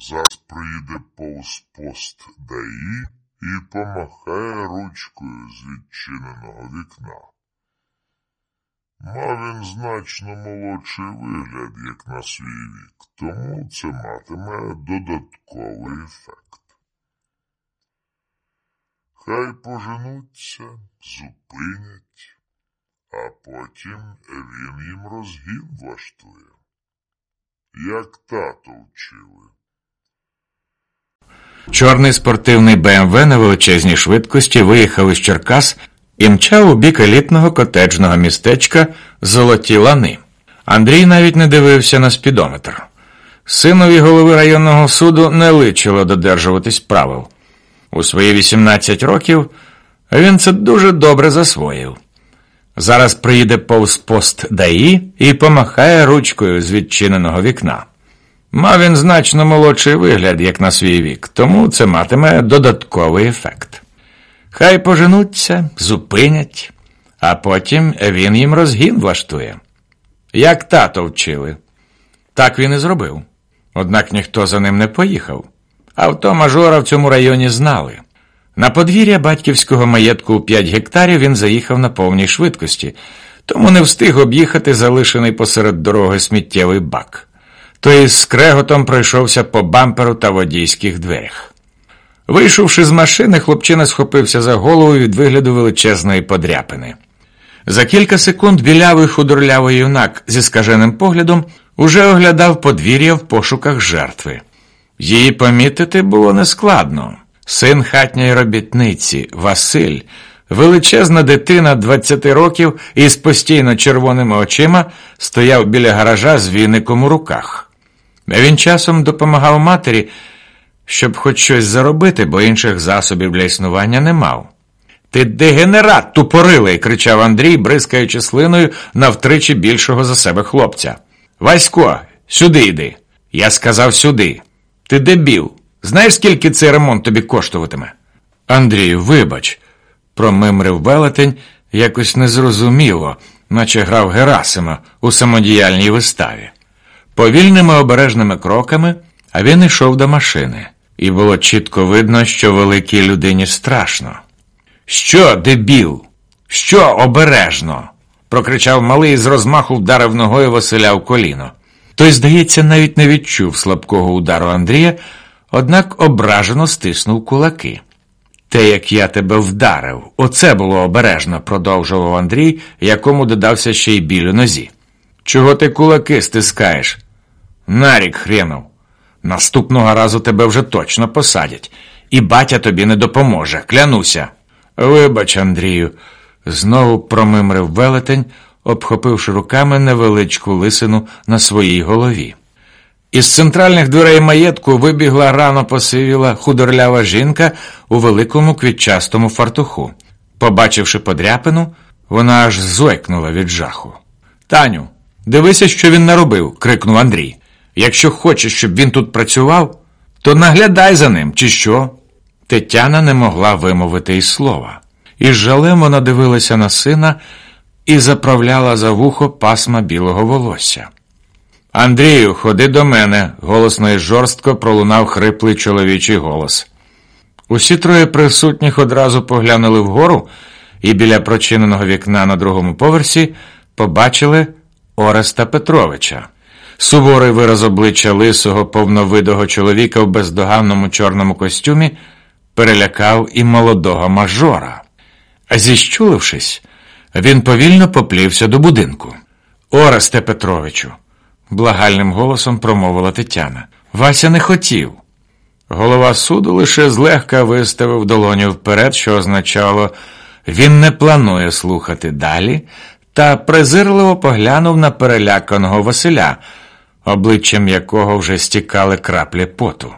Зараз приїде повз пост ДАІ і помахає ручкою з відчиненого вікна. Мав він значно молодший вигляд, як на свій вік, тому це матиме додатковий ефект. Хай поженуться, зупинять, а потім він їм розгін влаштує. Як тато вчили. Чорний спортивний БМВ на величезній швидкості виїхав із Черкас і мчав у бік елітного котеджного містечка Золоті Лани. Андрій навіть не дивився на спідометр. Синові голови районного суду не личило додержуватись правил. У свої 18 років він це дуже добре засвоїв. Зараз приїде повз пост ДАІ і помахає ручкою з відчиненого вікна. Мав він значно молодший вигляд, як на свій вік, тому це матиме додатковий ефект. Хай поженуться, зупинять, а потім він їм розгін влаштує. Як тато вчили. Так він і зробив. Однак ніхто за ним не поїхав. Авто мажора в цьому районі знали. На подвір'я батьківського маєтку у 5 гектарів він заїхав на повній швидкості, тому не встиг об'їхати залишений посеред дороги сміттєвий бак. Той із скреготом пройшовся по бамперу та водійських дверях. Вийшовши з машини, хлопчина схопився за голову від вигляду величезної подряпини. За кілька секунд білявий худорлявий юнак зі скаженим поглядом уже оглядав подвір'я в пошуках жертви. Її помітити було нескладно. Син хатньої робітниці Василь, величезна дитина 20 років із постійно червоними очима, стояв біля гаража з віником у руках. Він часом допомагав матері, щоб хоч щось заробити, бо інших засобів для існування не мав. Ти дегенерат тупорилий, кричав Андрій, бризкаючи слиною на втричі більшого за себе хлопця. Васько, сюди йди. Я сказав сюди. Ти дебіл. Знаєш, скільки цей ремонт тобі коштуватиме? Андрію, вибач, промимрив велетень якось незрозуміло, наче грав Герасима у самодіяльній виставі. Повільними обережними кроками, а він йшов до машини, і було чітко видно, що великій людині страшно. Що, дебіл? Що обережно? прокричав малий і з розмаху вдарив ногою Василя в коліно. Той, здається, навіть не відчув слабкого удару Андрія, однак ображено стиснув кулаки. Те, як я тебе вдарив, оце було обережно, продовжував Андрій, якому додався ще й біль у нозі. Чого ти кулаки стискаєш? Нарік хренов. Наступного разу тебе вже точно посадять, і батя тобі не допоможе, клянуся. Вибач, Андрію, знову промимрив велетень, обхопивши руками невеличку лисину на своїй голові. Із центральних дверей маєтку вибігла рано посивіла худорлява жінка у великому квітчастому фартуху. Побачивши подряпину, вона аж зойкнула від жаху. Таню, дивися, що він наробив, крикнув Андрій. Якщо хочеш, щоб він тут працював, то наглядай за ним, чи що? Тетяна не могла вимовити й слова. Із жалем вона дивилася на сина і заправляла за вухо пасма білого волосся. Андрію, ходи до мене, голосно і жорстко пролунав хриплий чоловічий голос. Усі троє присутніх одразу поглянули вгору і біля прочиненого вікна на другому поверсі побачили Ореста Петровича. Суворий вираз обличчя лисого, повновидого чоловіка в бездоганному чорному костюмі перелякав і молодого мажора. А зіщулившись, він повільно поплівся до будинку. Оресте Петровичу, благальним голосом промовила Тетяна. Вася не хотів. Голова суду лише злегка виставив долоню вперед, що означало, він не планує слухати далі, та презирливо поглянув на переляканого Василя, обличчям якого вже стікали краплі поту.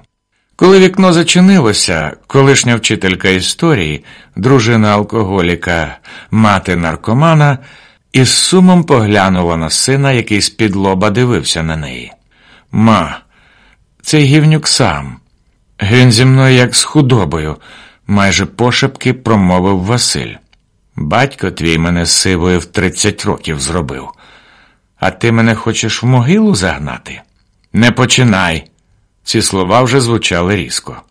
Коли вікно зачинилося, колишня вчителька історії, дружина алкоголіка, мати наркомана, із сумом поглянула на сина, який з-під лоба дивився на неї. Ма, цей гівнюк сам. Він зі мною як з худобою, майже пошепки промовив Василь. Батько твій мене сивою в тридцять років зробив. А ти мене хочеш в могилу загнати? Не починай. Ці слова вже звучали різко.